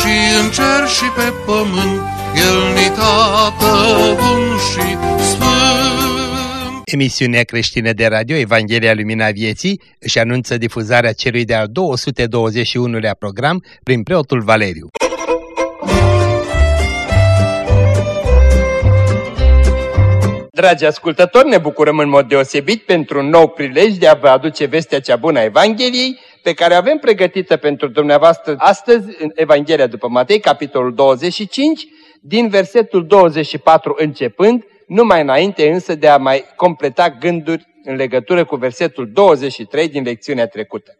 și în cer și pe pământ, El ni tată bun și sfânt. Emisiunea creștină de radio Evanghelia Lumina Vieții își anunță difuzarea celui de-al 221-lea program prin preotul Valeriu. Dragi ascultători, ne bucurăm în mod deosebit pentru un nou prilej de a vă aduce vestea cea bună a Evangheliei, pe care o avem pregătită pentru dumneavoastră astăzi în Evanghelia după Matei, capitolul 25, din versetul 24 începând, numai înainte însă de a mai completa gânduri în legătură cu versetul 23 din lecțiunea trecută.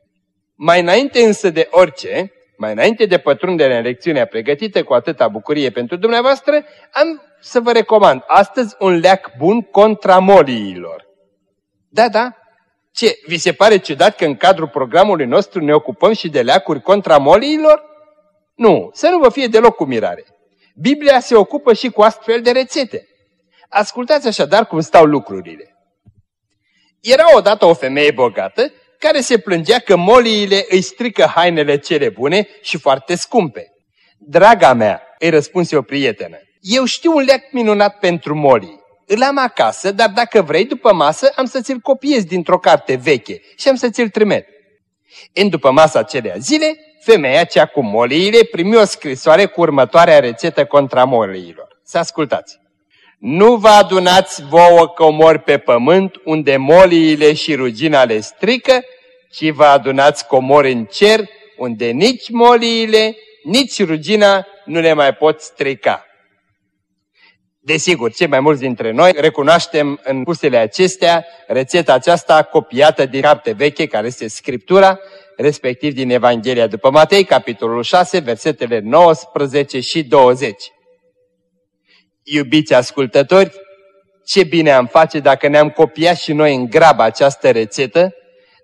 Mai înainte însă de orice, mai înainte de pătrundere în lecțiunea pregătită cu atâta bucurie pentru dumneavoastră, am să vă recomand astăzi un leac bun contra moliilor. Da, da. Ce, vi se pare ciudat că în cadrul programului nostru ne ocupăm și de leacuri contra moliilor? Nu, să nu vă fie deloc cu mirare. Biblia se ocupă și cu astfel de rețete. Ascultați așadar cum stau lucrurile. Era odată o femeie bogată care se plângea că moliile îi strică hainele cele bune și foarte scumpe. Draga mea, îi răspunse o prietenă, eu știu un leac minunat pentru molii. Îl am acasă, dar dacă vrei, după masă, am să ți-l copiez dintr-o carte veche și am să ți-l trimit. În după masa acelea zile, femeia cea cu moliile primi o scrisoare cu următoarea rețetă contra moliilor. Să ascultați! Nu vă adunați vouă comori pe pământ unde moliile și rugina le strică, ci vă adunați comori în cer unde nici moliile, nici rugina nu le mai pot strica. Desigur, cei mai mulți dintre noi recunoaștem în pusele acestea rețeta aceasta copiată din carte veche, care este Scriptura, respectiv din Evanghelia după Matei, capitolul 6, versetele 19 și 20. Iubiți ascultători, ce bine am face dacă ne-am copiat și noi în grabă această rețetă,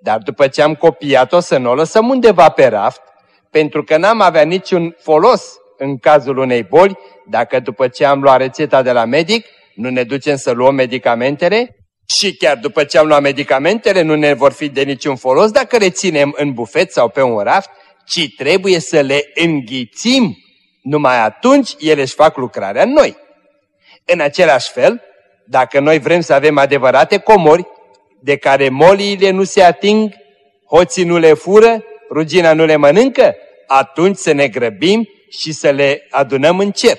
dar după ce am copiat-o să nu o lăsăm undeva pe raft, pentru că n-am avea niciun folos în cazul unei boli, dacă după ce am luat rețeta de la medic, nu ne ducem să luăm medicamentele și chiar după ce am luat medicamentele nu ne vor fi de niciun folos dacă le ținem în bufet sau pe un raft, ci trebuie să le înghițim. Numai atunci ele își fac lucrarea în noi. În același fel, dacă noi vrem să avem adevărate comori, de care moliile nu se ating, hoții nu le fură, rugina nu le mănâncă, atunci să ne grăbim și să le adunăm în cer.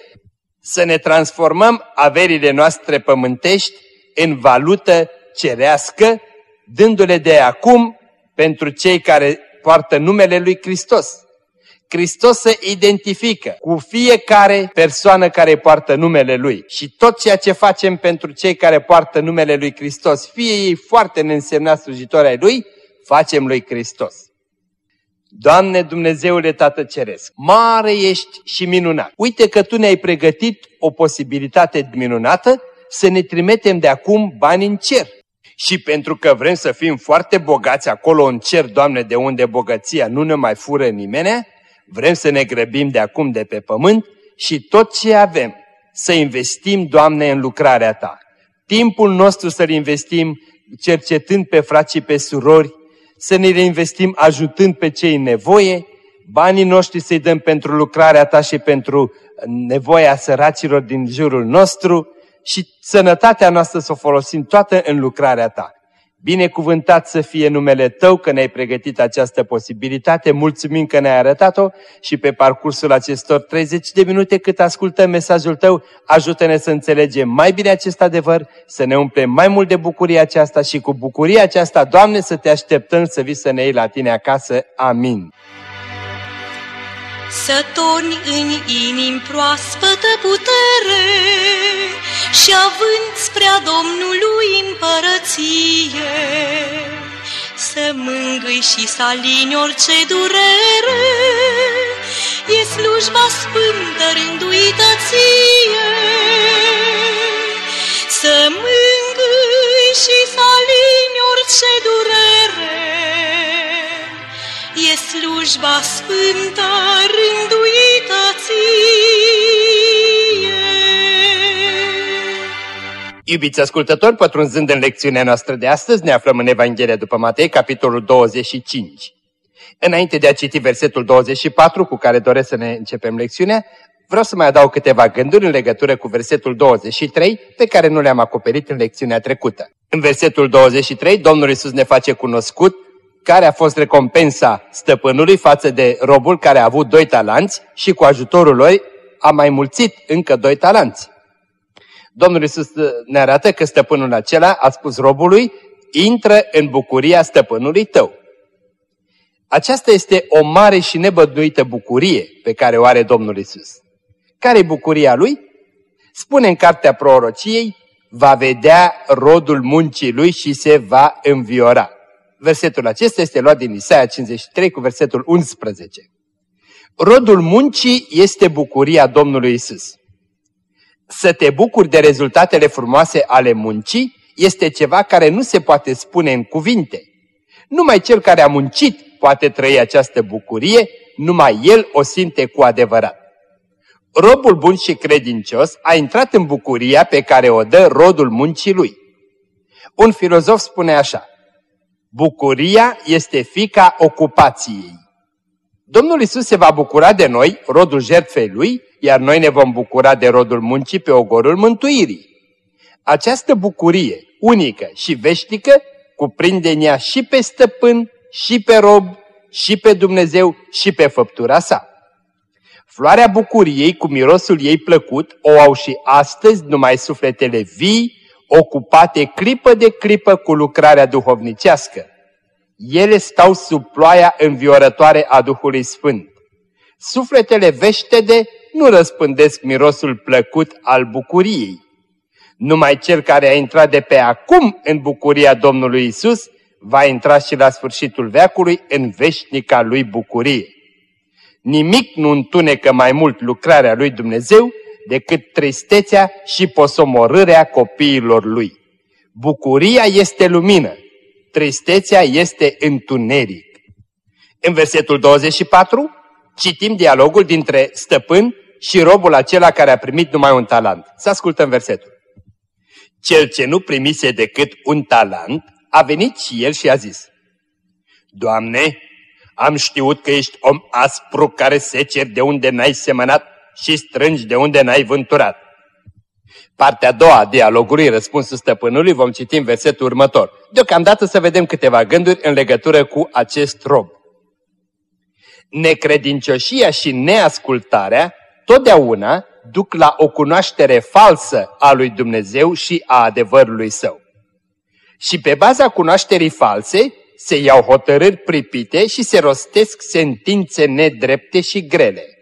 Să ne transformăm averile noastre pământești în valută cerească, dându-le de acum pentru cei care poartă numele lui Hristos. Hristos se identifică cu fiecare persoană care poartă numele Lui. Și tot ceea ce facem pentru cei care poartă numele Lui Hristos, fie ei foarte neînsemnați slujitori ai Lui, facem Lui Hristos. Doamne Dumnezeule Tată Ceresc, mare ești și minunat. Uite că Tu ne-ai pregătit o posibilitate minunată să ne trimitem de acum bani în cer. Și pentru că vrem să fim foarte bogați acolo în cer, Doamne, de unde bogăția nu ne mai fură nimeni, vrem să ne grăbim de acum de pe pământ și tot ce avem să investim, Doamne, în lucrarea Ta. Timpul nostru să-l investim cercetând pe frați și pe surori, să ne reinvestim ajutând pe cei în nevoie, banii noștri să-i dăm pentru lucrarea ta și pentru nevoia săracilor din jurul nostru și sănătatea noastră să o folosim toată în lucrarea ta. Binecuvântat să fie numele Tău că ne-ai pregătit această posibilitate, mulțumim că ne-ai arătat-o și pe parcursul acestor 30 de minute cât ascultăm mesajul Tău, ajută-ne să înțelegem mai bine acest adevăr, să ne umplem mai mult de bucurie aceasta și cu bucuria aceasta, Doamne, să Te așteptăm să vii să ne iei la Tine acasă. Amin. Să torni în inim proaspătă putere și având spre Domnului împărăție, să mângâi și să alini orice durere, e slujba sfântă rânduită ție. Să mângâi și să alini orice durere, e slujba sfântă rânduită ție. Iubiți ascultători, pătrunzând în lecțiunea noastră de astăzi, ne aflăm în Evanghelia după Matei, capitolul 25. Înainte de a citi versetul 24, cu care doresc să ne începem lecțiunea, vreau să mai adaug câteva gânduri în legătură cu versetul 23, pe care nu le-am acoperit în lecțiunea trecută. În versetul 23, Domnul Isus ne face cunoscut care a fost recompensa stăpânului față de robul care a avut doi talanți și cu ajutorul lui a mai mulțit încă doi talanți. Domnul Isus ne arată că stăpânul acela a spus robului, intră în bucuria stăpânului tău. Aceasta este o mare și nebăduită bucurie pe care o are Domnul Isus. Care e bucuria lui? Spune în cartea prorociei, va vedea rodul muncii lui și se va înviora. Versetul acesta este luat din Isaia 53 cu versetul 11. Rodul muncii este bucuria Domnului Isus. Să te bucuri de rezultatele frumoase ale muncii este ceva care nu se poate spune în cuvinte. Numai cel care a muncit poate trăi această bucurie, numai el o simte cu adevărat. Robul bun și credincios a intrat în bucuria pe care o dă rodul muncii lui. Un filozof spune așa, bucuria este fica ocupației. Domnul Isus se va bucura de noi, rodul jertfei lui, iar noi ne vom bucura de rodul muncii pe ogorul mântuirii. Această bucurie, unică și veșnică, cuprinde în ea și pe stăpân, și pe rob, și pe Dumnezeu, și pe făptura sa. Floarea bucuriei cu mirosul ei plăcut o au și astăzi numai sufletele vii, ocupate clipă de clipă cu lucrarea duhovnicească. Ele stau sub ploaia înviorătoare a Duhului Sfânt. Sufletele veștede nu răspândesc mirosul plăcut al bucuriei. Numai cel care a intrat de pe acum în bucuria Domnului Isus va intra și la sfârșitul veacului în veșnica lui bucurie. Nimic nu întunecă mai mult lucrarea lui Dumnezeu decât tristețea și posomorârea copiilor lui. Bucuria este lumină, tristețea este întuneric. În versetul 24 citim dialogul dintre stăpân și robul acela care a primit numai un talent. Să ascultăm versetul. Cel ce nu primise decât un talent a venit și el și a zis, Doamne, am știut că ești om aspru care seceri de unde n-ai semănat și strângi de unde n-ai vânturat. Partea a doua a dialogului, răspunsul stăpânului, vom citi în versetul următor. Deocamdată să vedem câteva gânduri în legătură cu acest rob. Necredincioșia și neascultarea totdeauna duc la o cunoaștere falsă a lui Dumnezeu și a adevărului său. Și pe baza cunoașterii false se iau hotărâri pripite și se rostesc sentințe nedrepte și grele.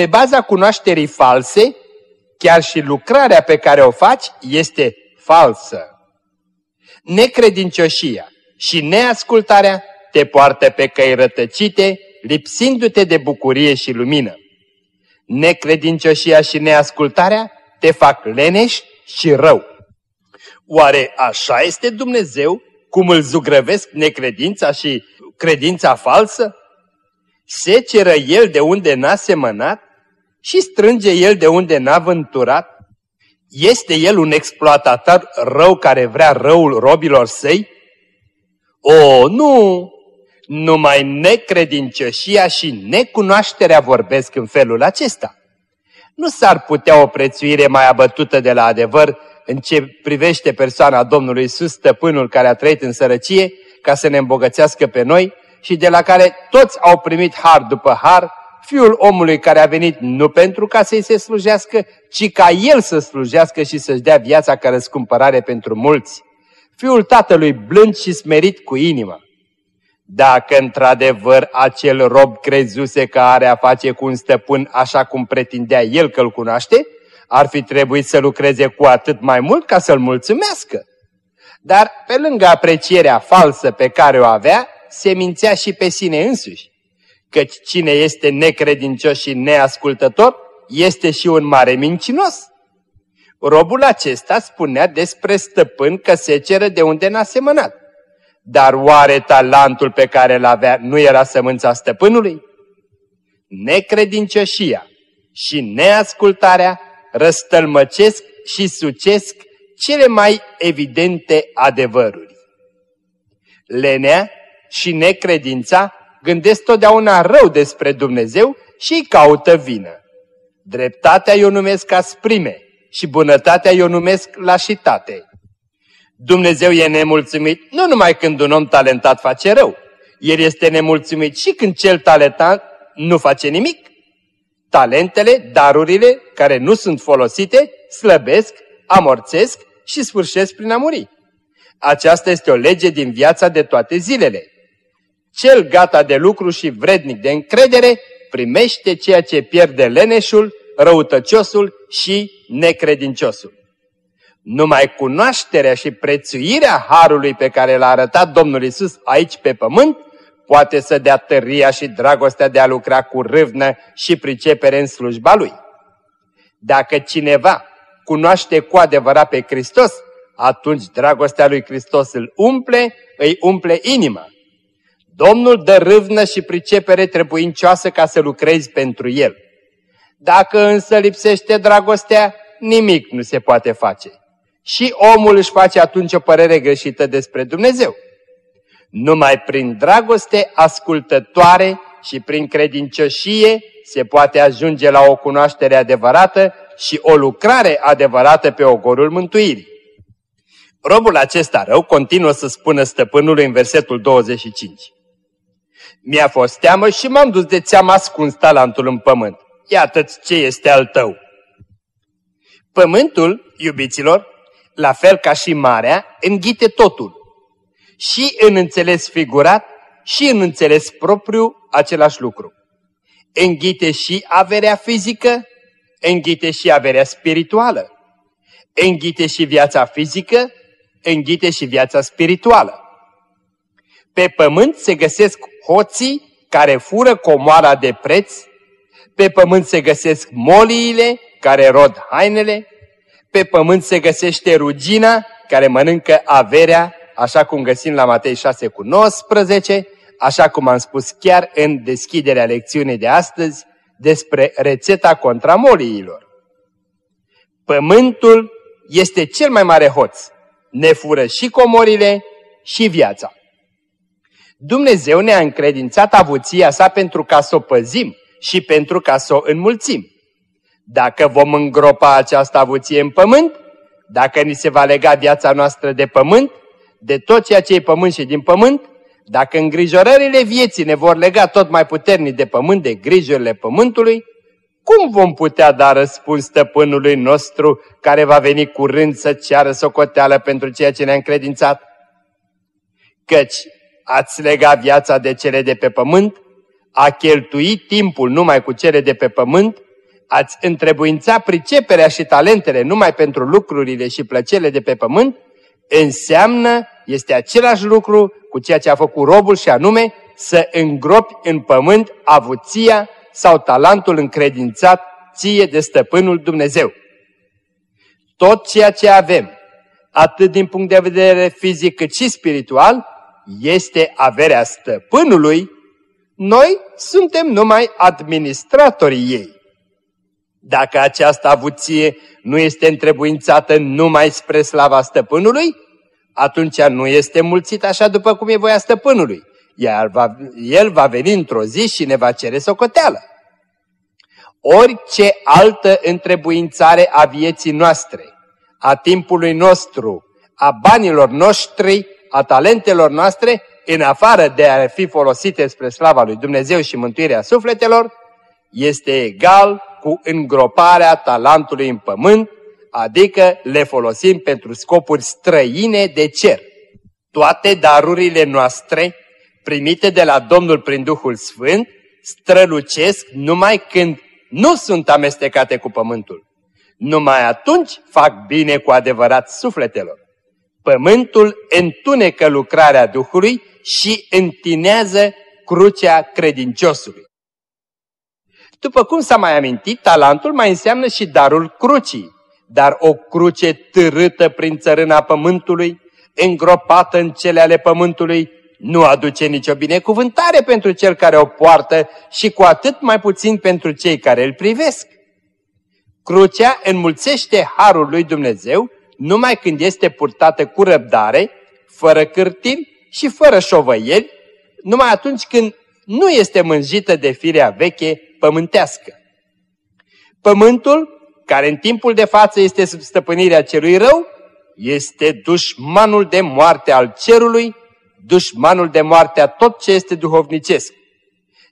Pe baza cunoașterii false, chiar și lucrarea pe care o faci este falsă. Necredincioșia și neascultarea te poartă pe căi rătăcite, lipsindu-te de bucurie și lumină. Necredincioșia și neascultarea te fac leneș și rău. Oare așa este Dumnezeu, cum îl zugrăvesc necredința și credința falsă? Seceră el de unde n-a semănat și strânge el de unde n-a vânturat? Este el un exploatator rău care vrea răul robilor săi? O, nu! Numai necredincioșia și necunoașterea vorbesc în felul acesta. Nu s-ar putea o prețuire mai abătută de la adevăr în ce privește persoana Domnului Iisus, stăpânul care a trăit în sărăcie, ca să ne îmbogățească pe noi și de la care toți au primit har după har, Fiul omului care a venit nu pentru ca să-i se slujească, ci ca El să slujească și să-și dea viața ca răscumpărare pentru mulți. Fiul Tatălui blând și smerit cu inimă. Dacă într-adevăr acel rob crezuse că are a face cu un stăpân așa cum pretindea el că-l cunoaște, ar fi trebuit să lucreze cu atât mai mult ca să-l mulțumească. Dar pe lângă aprecierea falsă pe care o avea, se mințea și pe sine însuși. Căci cine este necredincios și neascultător, este și un mare mincinos. Robul acesta spunea despre stăpân că se ceră de unde n-a semănat. Dar oare talentul pe care îl avea nu era sămânța stăpânului? Necredincioșia și neascultarea răstălmăcesc și sucesc cele mai evidente adevăruri. Lenea și necredința gândesc totdeauna rău despre Dumnezeu și îi caută vină. Dreptatea eu numesc asprime și bunătatea eu numesc lașitate. Dumnezeu e nemulțumit nu numai când un om talentat face rău, El este nemulțumit și când cel talentat nu face nimic. Talentele, darurile care nu sunt folosite, slăbesc, amorțesc și sfârșesc prin a muri. Aceasta este o lege din viața de toate zilele. Cel gata de lucru și vrednic de încredere primește ceea ce pierde leneșul, răutăciosul și necredinciosul. Numai cunoașterea și prețuirea harului pe care l-a arătat Domnul Isus aici pe pământ poate să dea tăria și dragostea de a lucra cu râvnă și pricepere în slujba Lui. Dacă cineva cunoaște cu adevărat pe Hristos, atunci dragostea lui Hristos îl umple, îi umple inima. Domnul dă râvnă și pricepere trebuincioasă ca să lucrezi pentru El. Dacă însă lipsește dragostea, nimic nu se poate face. Și omul își face atunci o părere greșită despre Dumnezeu. Numai prin dragoste ascultătoare și prin credincioșie se poate ajunge la o cunoaștere adevărată și o lucrare adevărată pe ogorul mântuirii. Robul acesta rău continuă să spună stăpânului în versetul 25. Mi-a fost teamă și m-am dus de ți-am ascuns talentul în pământ. Iată-ți ce este al tău. Pământul, iubiților, la fel ca și marea, înghite totul. Și în înțeles figurat și în înțeles propriu același lucru. Înghite și averea fizică, înghite și averea spirituală. Înghite și viața fizică, înghite și viața spirituală. Pe pământ se găsesc hoții care fură comoara de preț, pe pământ se găsesc moliile care rod hainele, pe pământ se găsește rugina care mănâncă averea, așa cum găsim la Matei 6 cu 19, așa cum am spus chiar în deschiderea lecțiunii de astăzi despre rețeta contra moliilor. Pământul este cel mai mare hoț, ne fură și comorile și viața. Dumnezeu ne-a încredințat avuția sa pentru ca să o păzim și pentru ca să o înmulțim. Dacă vom îngropa această avuție în pământ, dacă ni se va lega viața noastră de pământ, de tot ceea ce e pământ și din pământ, dacă îngrijorările vieții ne vor lega tot mai puternic de pământ, de grijurile pământului, cum vom putea da răspuns stăpânului nostru care va veni curând să ceară socoteală pentru ceea ce ne-a încredințat? Căci ați lega viața de cele de pe pământ, a cheltui timpul numai cu cele de pe pământ, ați întrebuința priceperea și talentele numai pentru lucrurile și plăcerile de pe pământ, înseamnă, este același lucru cu ceea ce a făcut robul și anume să îngropi în pământ avuția sau talentul încredințat ție de stăpânul Dumnezeu. Tot ceea ce avem, atât din punct de vedere fizic cât și spiritual, este averea stăpânului, noi suntem numai administratorii ei. Dacă această avuție nu este întrebuințată numai spre slava stăpânului, atunci nu este mulțit așa după cum e voia stăpânului, iar va, el va veni într-o zi și ne va cere socoteală. Orice altă întrebuințare a vieții noastre, a timpului nostru, a banilor noștri, a talentelor noastre, în afară de a fi folosite spre slava lui Dumnezeu și mântuirea sufletelor, este egal cu îngroparea talentului în pământ, adică le folosim pentru scopuri străine de cer. Toate darurile noastre, primite de la Domnul prin Duhul Sfânt, strălucesc numai când nu sunt amestecate cu pământul. Numai atunci fac bine cu adevărat sufletelor. Pământul întunecă lucrarea Duhului și întinează crucea credinciosului. După cum s-a mai amintit, talentul mai înseamnă și darul crucii, dar o cruce târâtă prin țărâna pământului, îngropată în cele ale pământului, nu aduce nicio binecuvântare pentru cel care o poartă și cu atât mai puțin pentru cei care îl privesc. Crucea înmulțește harul lui Dumnezeu numai când este purtată cu răbdare, fără cârtiri și fără șovăieli, numai atunci când nu este mânjită de firea veche pământească. Pământul, care în timpul de față este sub stăpânirea celui rău, este dușmanul de moarte al cerului, dușmanul de moarte a tot ce este duhovnicesc.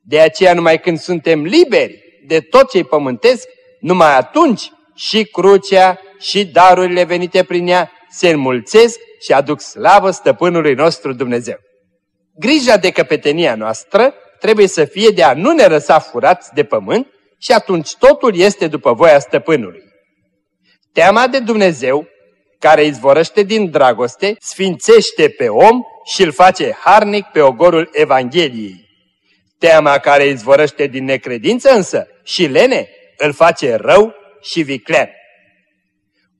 De aceea numai când suntem liberi de tot ce-i pământesc, numai atunci și crucea și darurile venite prin ea se înmulțesc și aduc slavă stăpânului nostru Dumnezeu. Grija de căpetenia noastră trebuie să fie de a nu ne lăsa furați de pământ și atunci totul este după voia stăpânului. Teama de Dumnezeu, care izvorăște din dragoste, sfințește pe om și îl face harnic pe ogorul Evangheliei. Teama care izvorăște din necredință însă și lene îl face rău și viclean.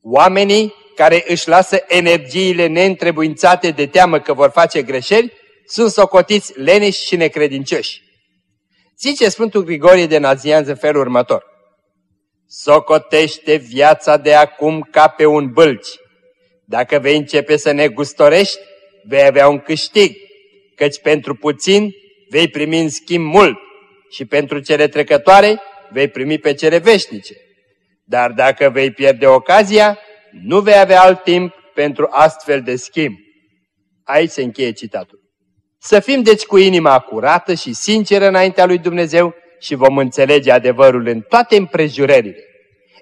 Oamenii care își lasă energiile neîntrebuințate de teamă că vor face greșeli, sunt socotiți leneși și necredincioși. Zice Sfântul Grigorie de Nazianz în felul următor. Socotește viața de acum ca pe un bălci. Dacă vei începe să ne gustorești, vei avea un câștig, căci pentru puțin vei primi în schimb mult și pentru cele trecătoare vei primi pe cele veșnice. Dar dacă vei pierde ocazia, nu vei avea alt timp pentru astfel de schimb. Aici se încheie citatul. Să fim deci cu inima curată și sinceră înaintea lui Dumnezeu și vom înțelege adevărul în toate împrejurările.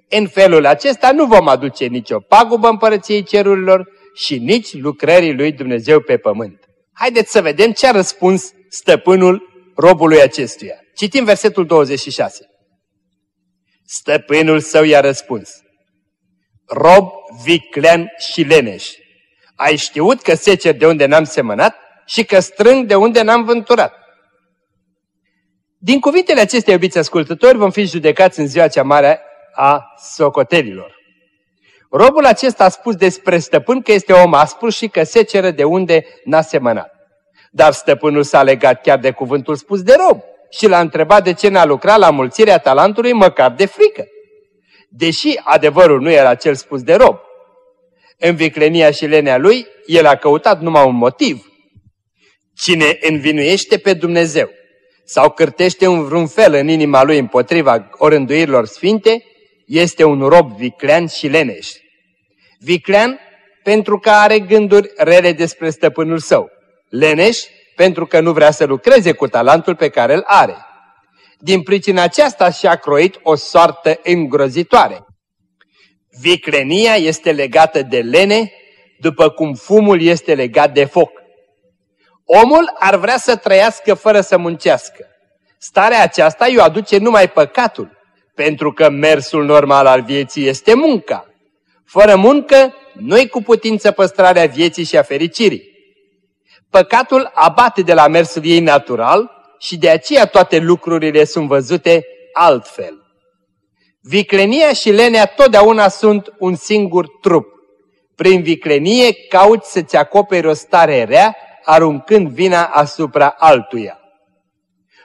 În felul acesta nu vom aduce nicio pagubă împărăției cerurilor și nici lucrării lui Dumnezeu pe pământ. Haideți să vedem ce a răspuns stăpânul robului acestuia. Citim versetul 26. Stăpânul său i-a răspuns, Rob, viclean și leneș, ai știut că secer de unde n-am semănat și că strâng de unde n-am vânturat. Din cuvintele acestea, iubiți ascultători, vom fi judecați în ziua cea mare a socotelilor. Robul acesta a spus despre stăpân că este om aspru și că seceră de unde n-a semănat. Dar stăpânul s-a legat chiar de cuvântul spus de rob și l-a întrebat de ce n-a lucrat la mulțirea talentului măcar de frică. Deși adevărul nu era cel spus de rob. În viclenia și lenea lui, el a căutat numai un motiv. Cine învinuiește pe Dumnezeu sau cârtește un vreun fel în inima lui împotriva orânduirilor sfinte, este un rob viclean și leneș. Viclean pentru că are gânduri rele despre stăpânul său. Leneș pentru că nu vrea să lucreze cu talentul pe care îl are. Din pricina aceasta și-a croit o soartă îngrozitoare. Viclenia este legată de lene, după cum fumul este legat de foc. Omul ar vrea să trăiască fără să muncească. Starea aceasta îi aduce numai păcatul, pentru că mersul normal al vieții este munca. Fără muncă, nu-i cu putință păstrarea vieții și a fericirii. Păcatul abate de la mersul ei natural și de aceea toate lucrurile sunt văzute altfel. Viclenia și lenea totdeauna sunt un singur trup. Prin viclenie cauți să-ți acoperi o stare rea, aruncând vina asupra altuia.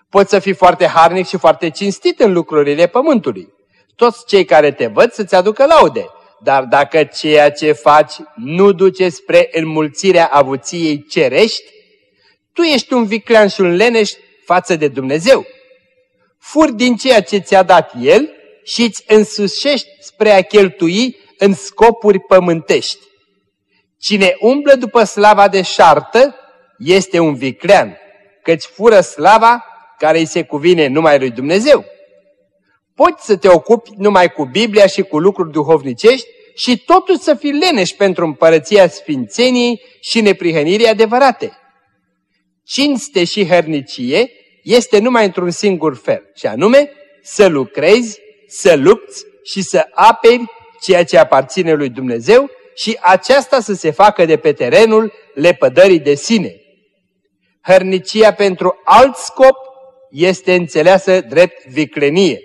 Poți să fii foarte harnic și foarte cinstit în lucrurile pământului. Toți cei care te văd să-ți aducă laude, dar dacă ceea ce faci nu duce spre înmulțirea avuției cerești, tu ești un viclean și un leneș față de Dumnezeu. Furi din ceea ce ți-a dat El și îți însușești spre a cheltui în scopuri pământești. Cine umblă după slava de șartă este un viclean, căci fură slava care îi se cuvine numai lui Dumnezeu. Poți să te ocupi numai cu Biblia și cu lucruri duhovnicești și totuși să fii leneș pentru împărăția sfințeniei și neprihănirii adevărate. Cinste și hărnicie este numai într-un singur fel, și anume să lucrezi, să lupți și să aperi ceea ce aparține lui Dumnezeu și aceasta să se facă de pe terenul lepădării de sine. Hărnicia pentru alt scop este înțeleasă drept viclenie.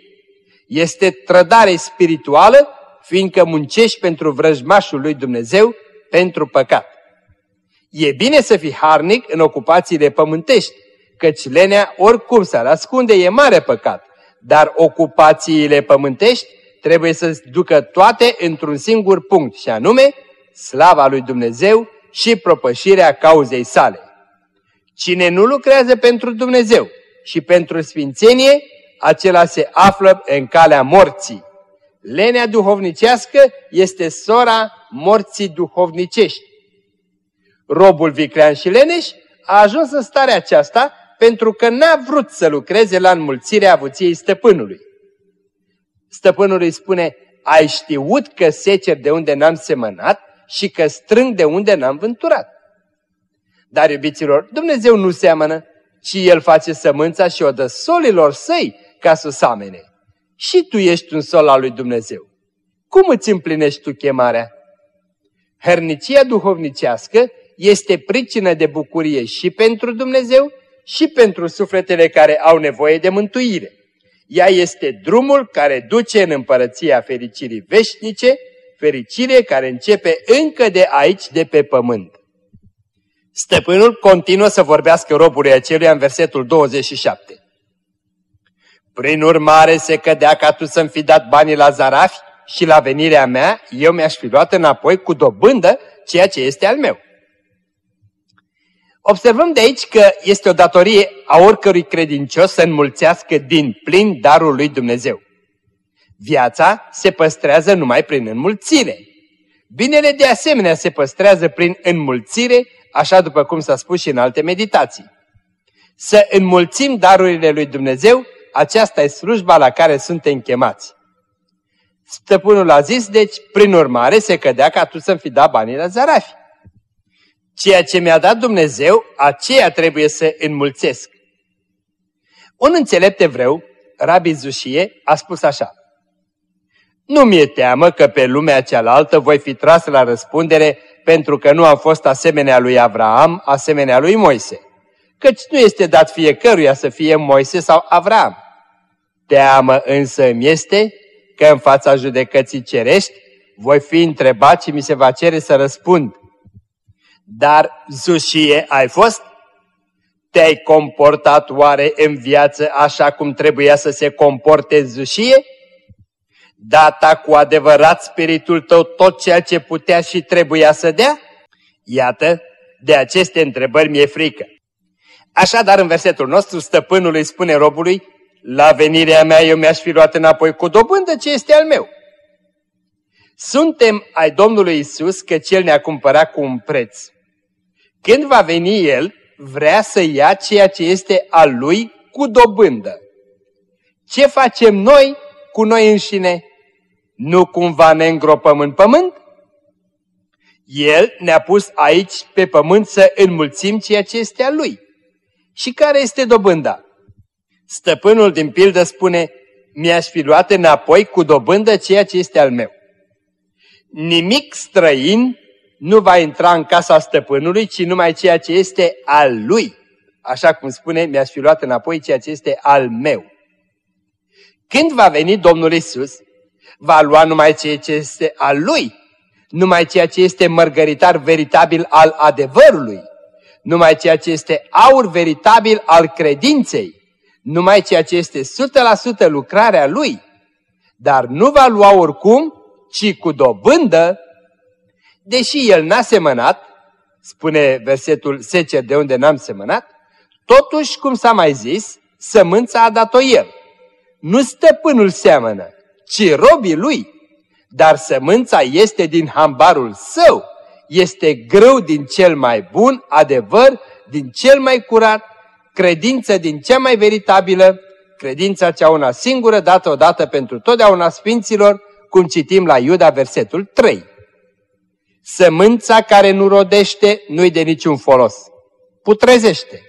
Este trădare spirituală, fiindcă muncești pentru vrăjmașul lui Dumnezeu, pentru păcat. E bine să fii harnic în ocupațiile pământești, căci lenea oricum s-ar ascunde e mare păcat, dar ocupațiile pământești trebuie să ducă toate într-un singur punct, și anume slava lui Dumnezeu și propășirea cauzei sale. Cine nu lucrează pentru Dumnezeu și pentru sfințenie, acela se află în calea morții. Lenea duhovnicească este sora morții duhovnicești. Robul viclean și leneș a ajuns în starea aceasta pentru că n-a vrut să lucreze la înmulțirea avuției stăpânului. Stăpânul îi spune, ai știut că secer de unde n-am semănat și că strâng de unde n-am vânturat. Dar, iubiților, Dumnezeu nu seamănă, ci El face sămânța și o dă solilor săi ca să samene. Și tu ești un sol al lui Dumnezeu. Cum îți împlinești tu chemarea? Hernicia duhovnicească este pricină de bucurie și pentru Dumnezeu și pentru sufletele care au nevoie de mântuire. Ea este drumul care duce în împărăția fericirii veșnice, fericire care începe încă de aici, de pe pământ. Stăpânul continuă să vorbească robului aceluia în versetul 27. Prin urmare se cădea ca tu să-mi fi dat banii la zarafi și la venirea mea eu mi-aș fi luat înapoi cu dobândă ceea ce este al meu. Observăm de aici că este o datorie a oricărui credincios să înmulțească din plin darul lui Dumnezeu. Viața se păstrează numai prin înmulțire. Binele de asemenea se păstrează prin înmulțire, așa după cum s-a spus și în alte meditații. Să înmulțim darurile lui Dumnezeu, aceasta e slujba la care suntem chemați. Stăpânul a zis, deci, prin urmare, se cădea ca tu să-mi fi dat banii la zarafi. Ceea ce mi-a dat Dumnezeu, aceea trebuie să înmulțesc. Un înțelept evreu, Rabi Zușie, a spus așa. Nu mi-e teamă că pe lumea cealaltă voi fi tras la răspundere pentru că nu am fost asemenea lui Avraam, asemenea lui Moise. Căci nu este dat fiecăruia să fie Moise sau Avraam. Teamă însă îmi este că în fața judecății cerești voi fi întrebat și mi se va cere să răspund. Dar zușie ai fost? Te-ai comportat oare în viață așa cum trebuia să se comporte zușie? Data cu adevărat spiritul tău tot ceea ce putea și trebuia să dea? Iată, de aceste întrebări mi-e frică. Așadar, în versetul nostru, stăpânul îi spune robului, la venirea mea eu mi-aș fi luat înapoi cu dobândă ce este al meu. Suntem ai Domnului Isus că Cel ne-a cumpărat cu un preț. Când va veni El, vrea să ia ceea ce este al Lui cu dobândă. Ce facem noi cu noi înșine? Nu cumva ne îngropăm în pământ? El ne-a pus aici pe pământ să înmulțim ceea ce este al Lui. Și care este dobânda? Stăpânul din pildă spune, mi-aș fi luat înapoi cu dobândă ceea ce este al meu. Nimic străin nu va intra în casa stăpânului, ci numai ceea ce este al lui. Așa cum spune, mi-aș fi luat înapoi ceea ce este al meu. Când va veni Domnul Isus, va lua numai ceea ce este al lui, numai ceea ce este mărgăritar veritabil al adevărului, numai ceea ce este aur veritabil al credinței, numai ceea ce este 100% lucrarea lui, dar nu va lua oricum, ci cu dobândă deși el n-a semănat, spune versetul secer de unde n-am semănat, totuși, cum s-a mai zis, sămânța a dat-o el. Nu stăpânul seamănă, ci robii lui, dar sămânța este din hambarul său, este grâu din cel mai bun, adevăr din cel mai curat, credință din cea mai veritabilă, credința cea una singură, dată odată pentru totdeauna Sfinților, cum citim la Iuda versetul 3. Sămânța care nu rodește nu-i de niciun folos. Putrezește.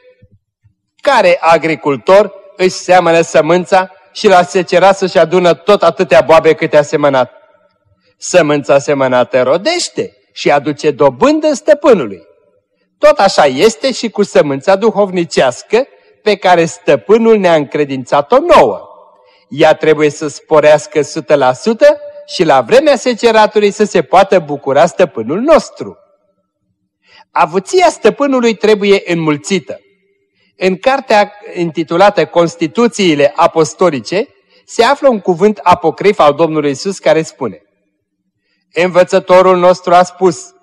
Care agricultor își seamănă sămânța și la secera să-și adună tot atâtea boabe câte a semănat? Sămânța semănată rodește și aduce dobândă stăpânului. Tot așa este și cu sămânța duhovnicească pe care stăpânul ne-a încredințat-o nouă. Ea trebuie să sporească 100% și la vremea seceratului să se poată bucura stăpânul nostru. Avuția stăpânului trebuie înmulțită. În cartea intitulată Constituțiile Apostolice se află un cuvânt apocrif al Domnului Isus care spune Învățătorul nostru a spus,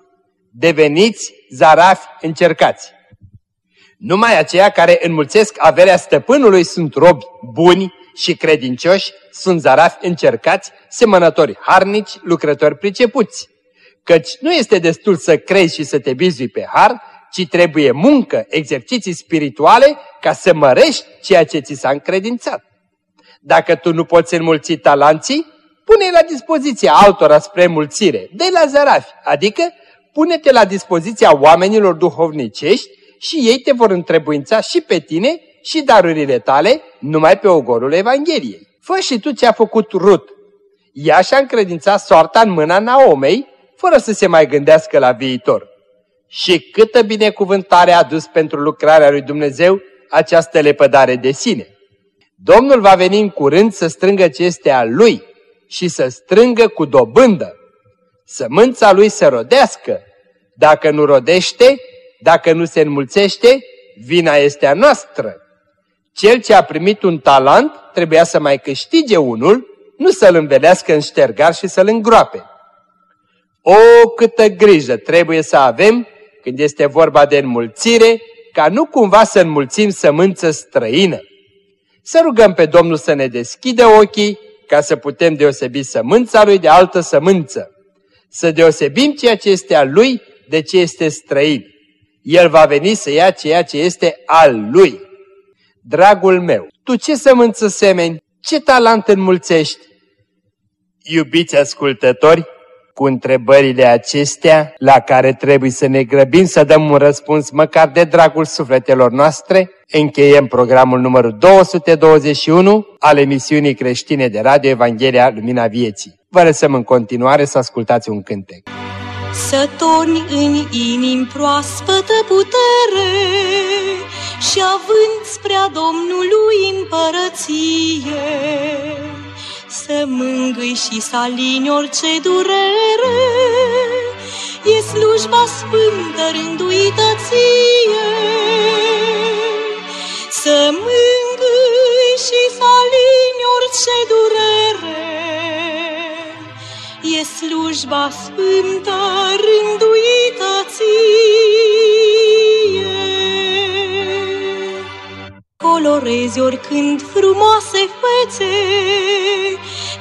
deveniți zarafi încercați. Numai aceia care înmulțesc averea stăpânului sunt robi buni și credincioși, sunt zarafi încercați, semănători harnici, lucrători pricepuți. Căci nu este destul să crezi și să te bizui pe har, ci trebuie muncă, exerciții spirituale ca să mărești ceea ce ți s-a încredințat. Dacă tu nu poți înmulți talanții, pune la dispoziția altora spre mulțire, de la zarafi, adică pune-te la dispoziția oamenilor duhovnicești și ei te vor întrebuința și pe tine și darurile tale numai pe ogorul Evangheliei. Fă și tu ce a făcut Rut. Ea și-a încredințat soarta în mâna Naomei, fără să se mai gândească la viitor. Și câtă binecuvântare a dus pentru lucrarea lui Dumnezeu această lepădare de sine. Domnul va veni în curând să strângă ce este al lui și să strângă cu dobândă. Sămânța lui să rodească. Dacă nu rodește, dacă nu se înmulțește, vina este a noastră. Cel ce a primit un talent trebuia să mai câștige unul, nu să-l învelească în ștergar și să-l îngroape. O, câtă grijă trebuie să avem când este vorba de înmulțire, ca nu cumva să înmulțim sămânță străină. Să rugăm pe Domnul să ne deschidă ochii ca să putem deosebi sămânța Lui de altă sămânță. Să deosebim ceea ce este al Lui de ce este străin. El va veni să ia ceea ce este al Lui. Dragul meu, tu ce sămânță semeni? Ce talent înmulțești? Iubiți ascultători, cu întrebările acestea la care trebuie să ne grăbim să dăm un răspuns măcar de dragul sufletelor noastre, încheiem programul numărul 221 al emisiunii creștine de Radio Evanghelia Lumina Vieții. Vă lăsăm în continuare să ascultați un cântec. Să torni în inim proaspătă putere și având spre Domnului împărăție, să mângâi și să alini orice durere, e slujba sfântă rânduită ție. Să mângâi slujba sfântă rânduită ție. Colorezi oricând frumoase fețe,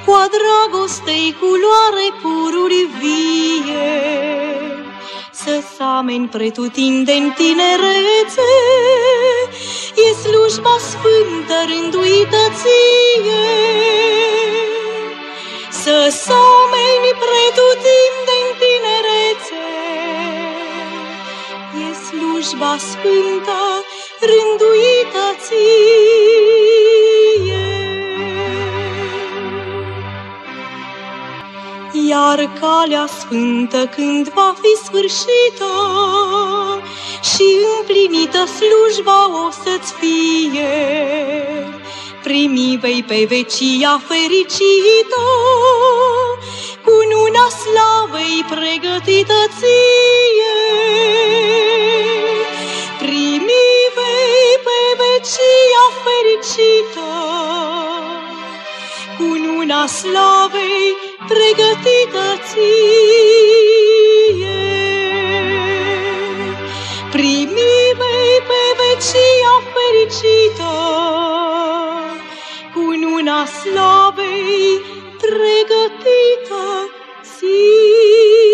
cu a dragostei culoare pururi vie. Să sameni pretutindeni tinerețe, e slujba sfântă rânduită ție. Să sameni pretutindeni tinerețe, e slujba sfântă rânduită ție. Iar calea sfântă când va fi sfârșită și împlinită slujba o să-ți fie, primi vei pe vecia fericită, cu una slavei pregătită ție. Primi vei pe vecia fericită, cu una slavei pregătită ție. Primi vei pe vecia fericită, una slavei pregătită ție.